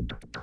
you